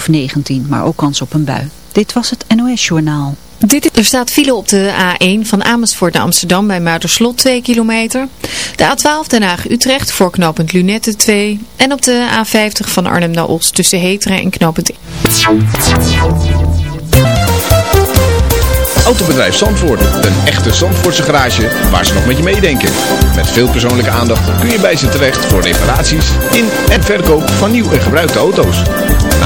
graad of 19, maar ook kans op een bui. Dit was het NOS Journaal. Dit, er staat file op de A1 van Amersfoort naar Amsterdam bij Muiderslot 2 kilometer. De A12 Den Haag-Utrecht voor knooppunt Lunette 2. En op de A50 van Arnhem naar Os tussen Heteren en knooppunt... Autobedrijf Zandvoort. Een echte Zandvoortse garage waar ze nog met je meedenken. Met veel persoonlijke aandacht kun je bij ze terecht voor reparaties in en verkoop van nieuw en gebruikte auto's.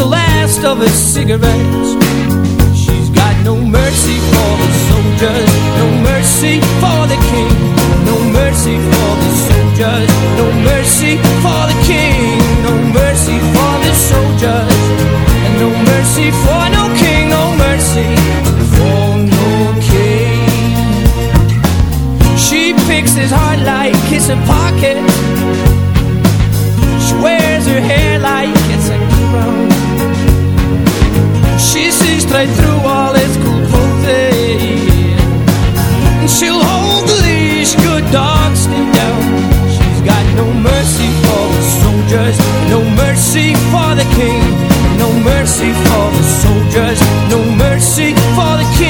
the last of his cigarettes. She's got no mercy for the soldiers, no mercy for the king, no mercy for the soldiers, no mercy for the king, no mercy for the soldiers, and no mercy for no king, no mercy for no king. She picks his heart like it's a through all she'll hold the leash, good dogs stay down She's got no mercy for the soldiers No mercy for the king. No mercy for the soldiers No mercy for the king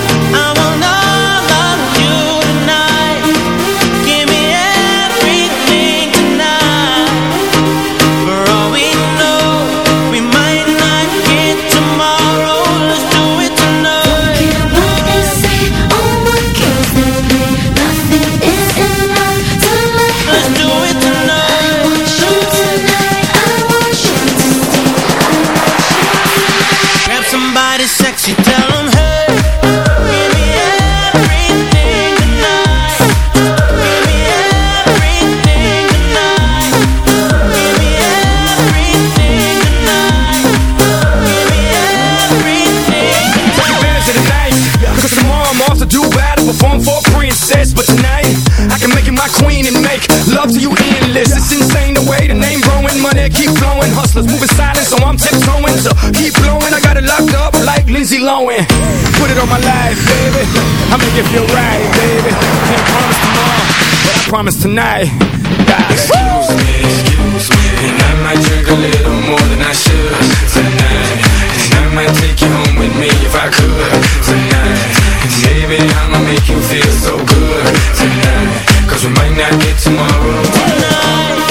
Lindsay Lohan. Put it on my life, baby. I make it feel right, baby. Can't promise tomorrow, but I promise tonight. Excuse me, excuse me, and I might drink a little more than I should tonight. And I might take you home with me if I could tonight. And maybe I'ma make you feel so good tonight. Cause we might not get tomorrow. Give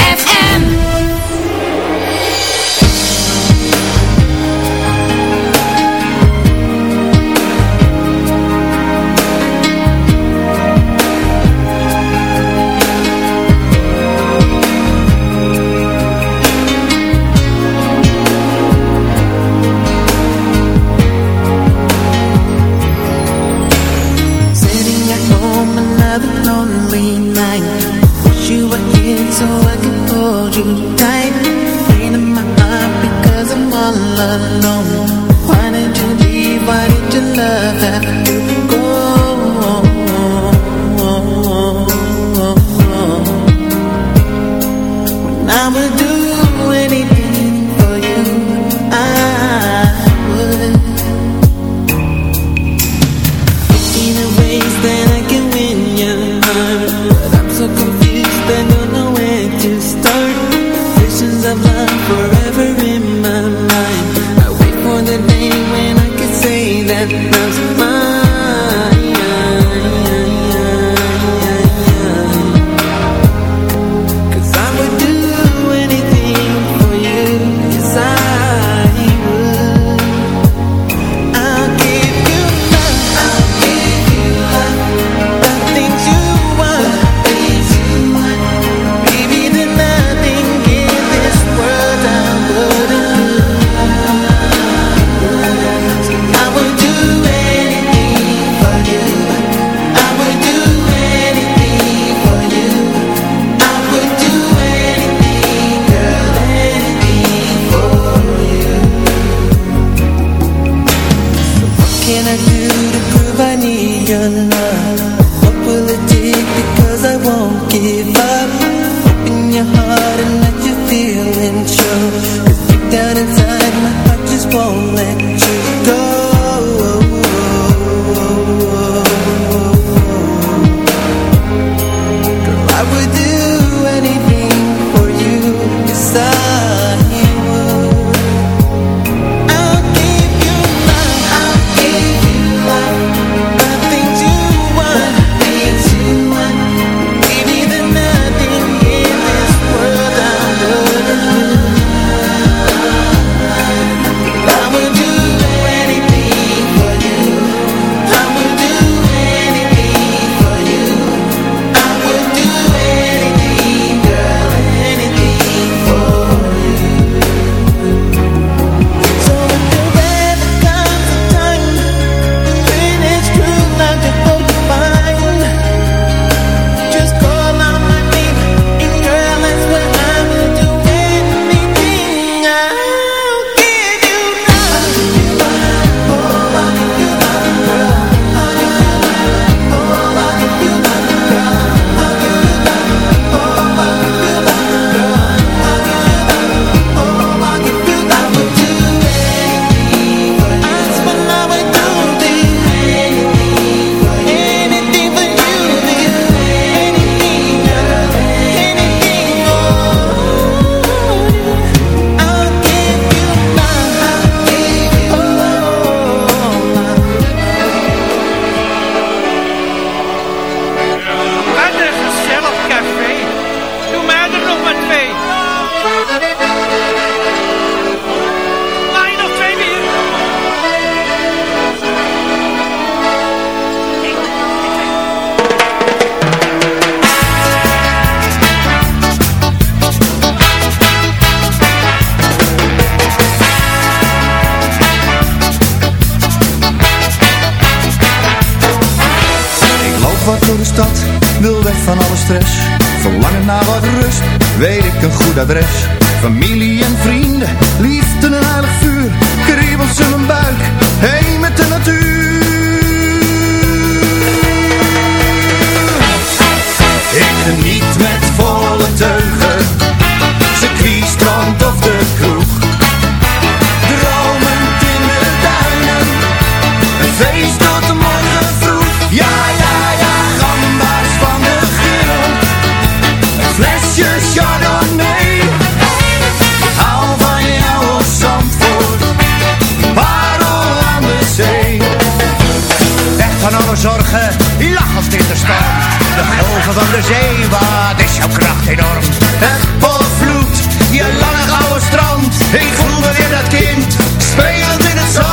golven van de zee, wat is jouw kracht enorm? Het volvloed, je lange gouden strand, ik voel me weer dat kind, spelend in het zand.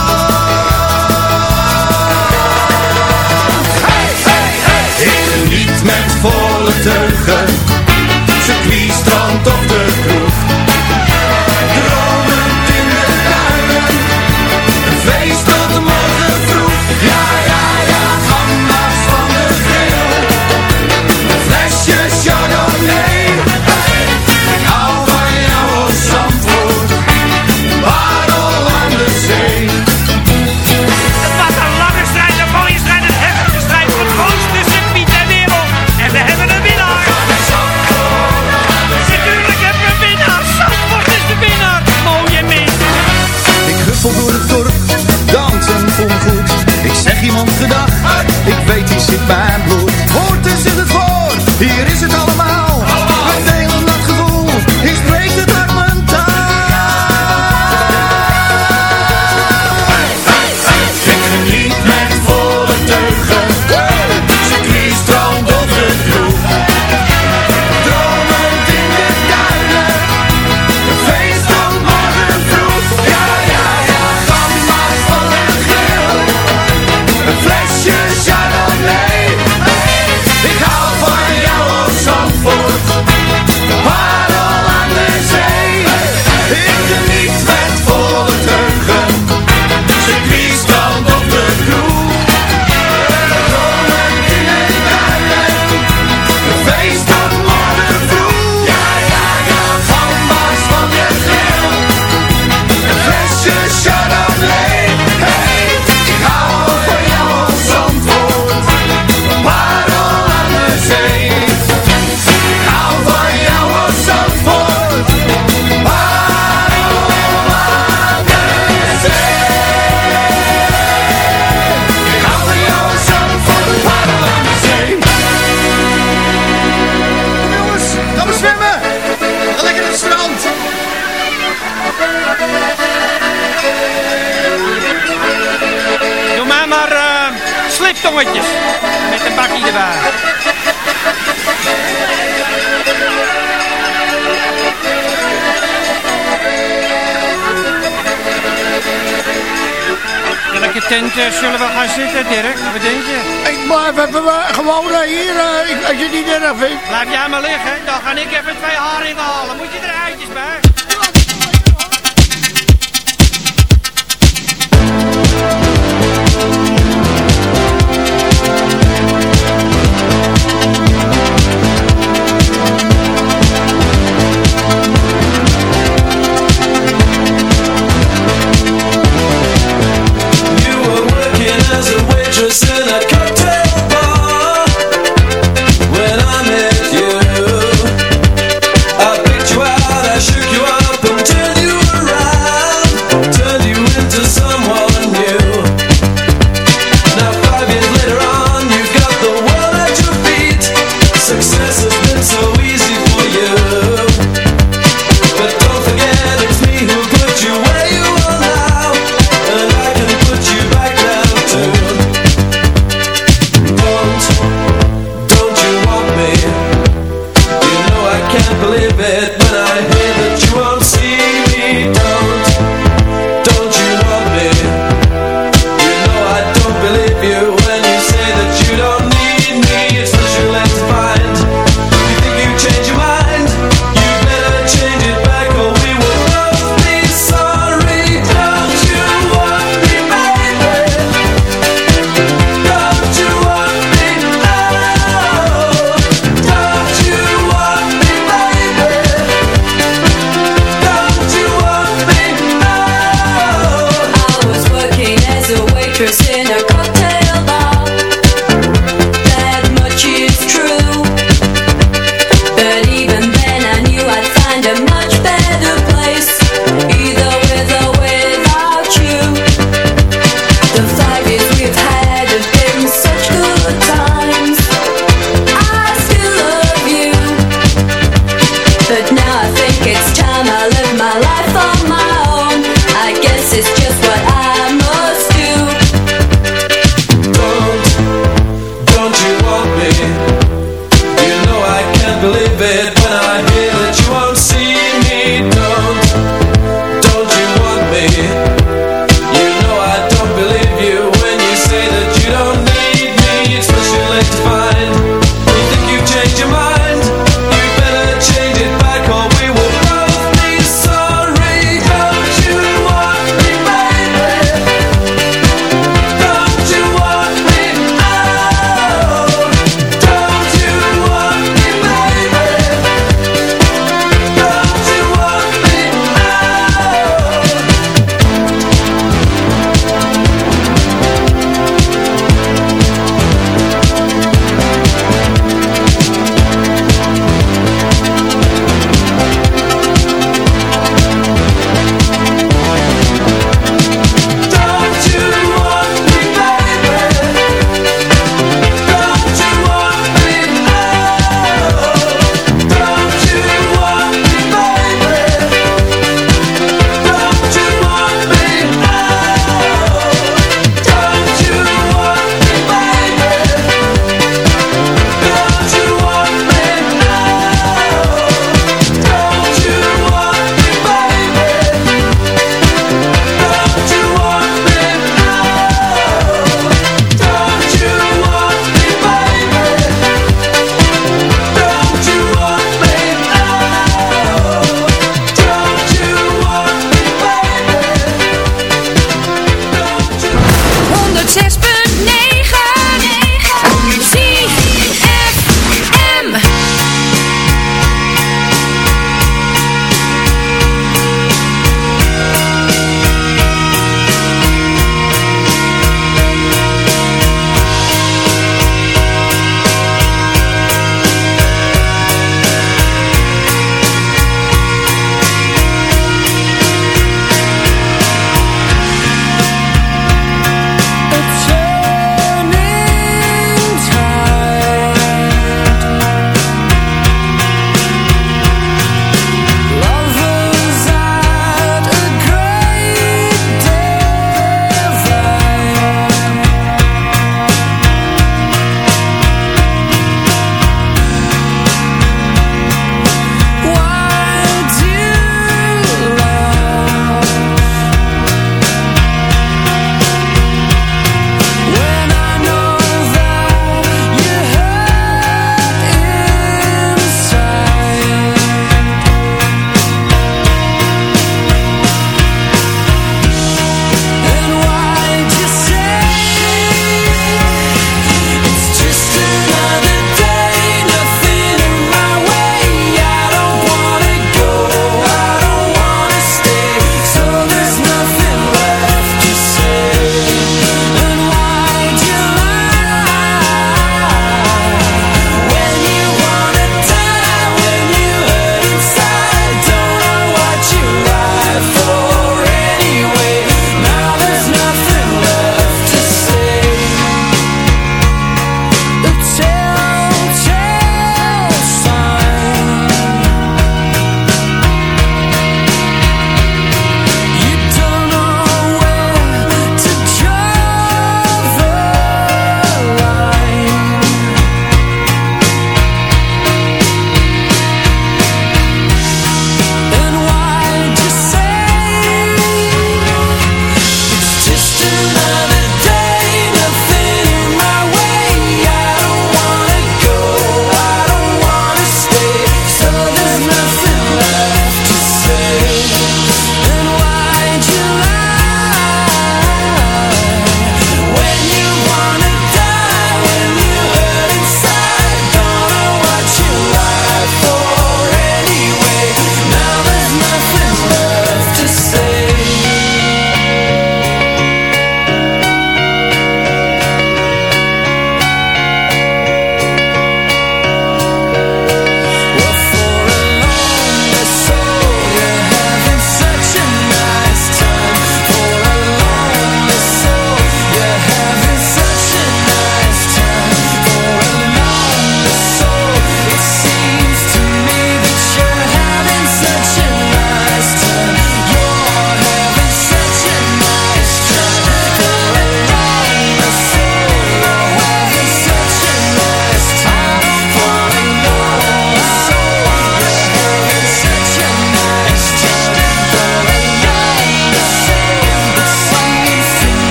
Hey, hey, hey, ik met volle teugen, circuit, strand of de zullen we gaan zitten, direct? Wat denk je? Ik blijf gewoon eh, hier, eh, als je niet erg vindt. Laat jij maar liggen, dan ga ik even twee haringen halen. Moet je eruit, bed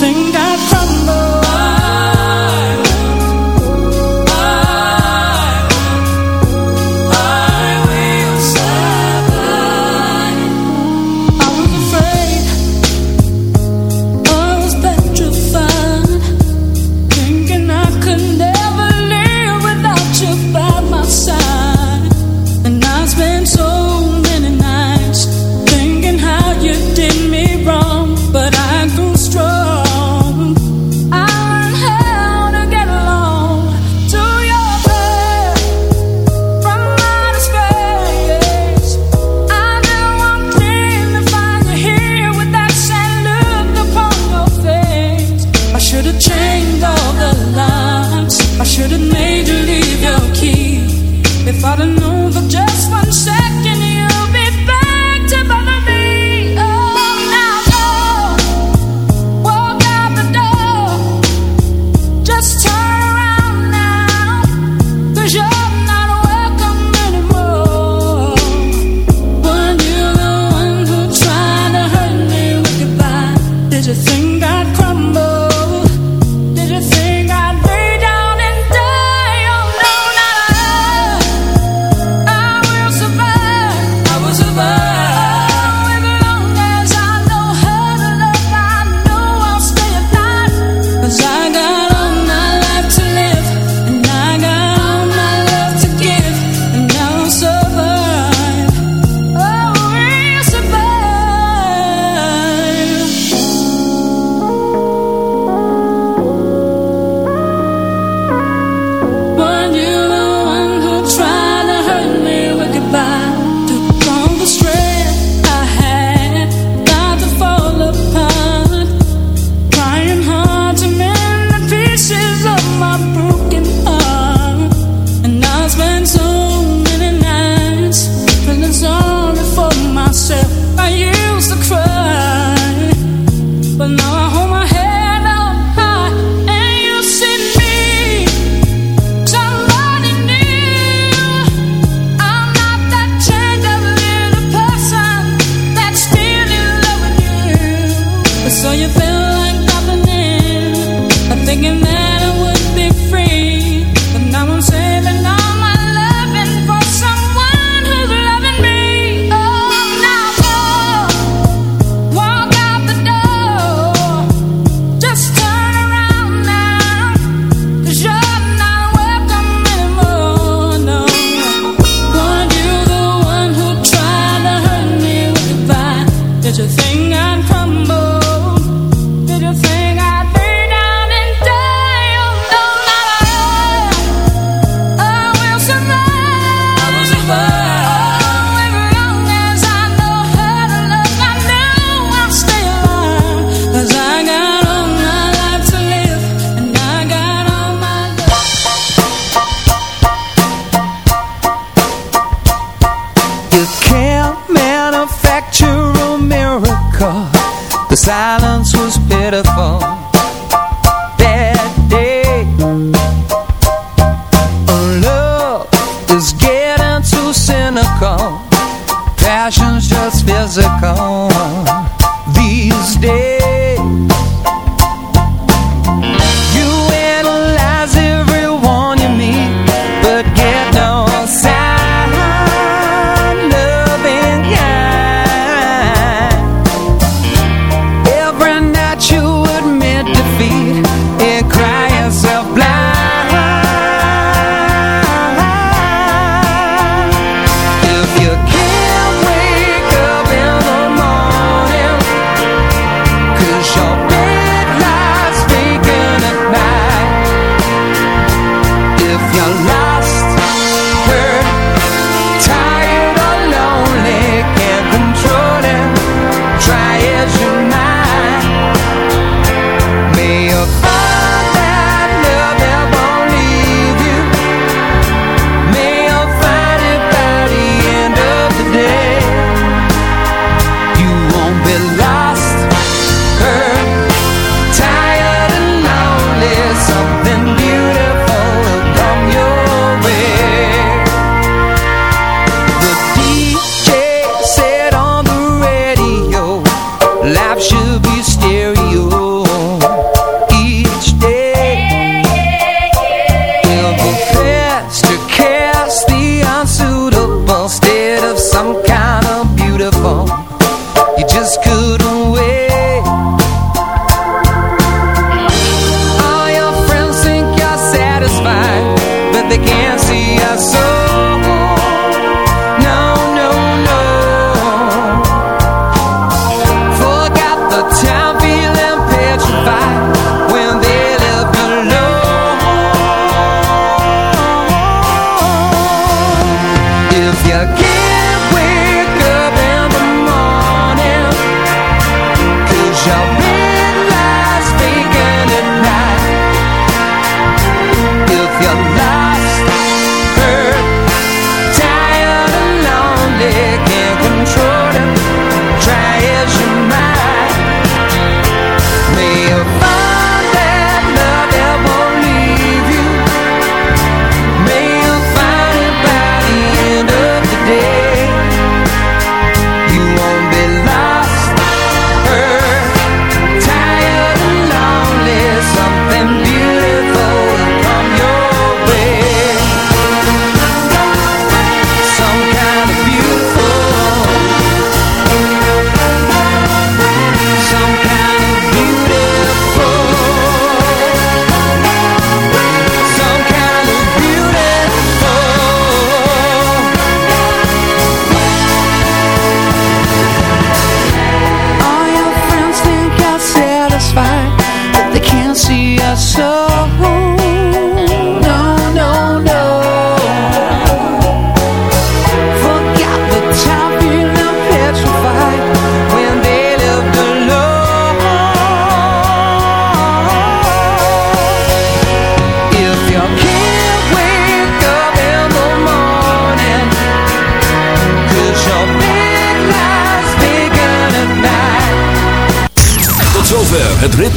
Sinh aquí.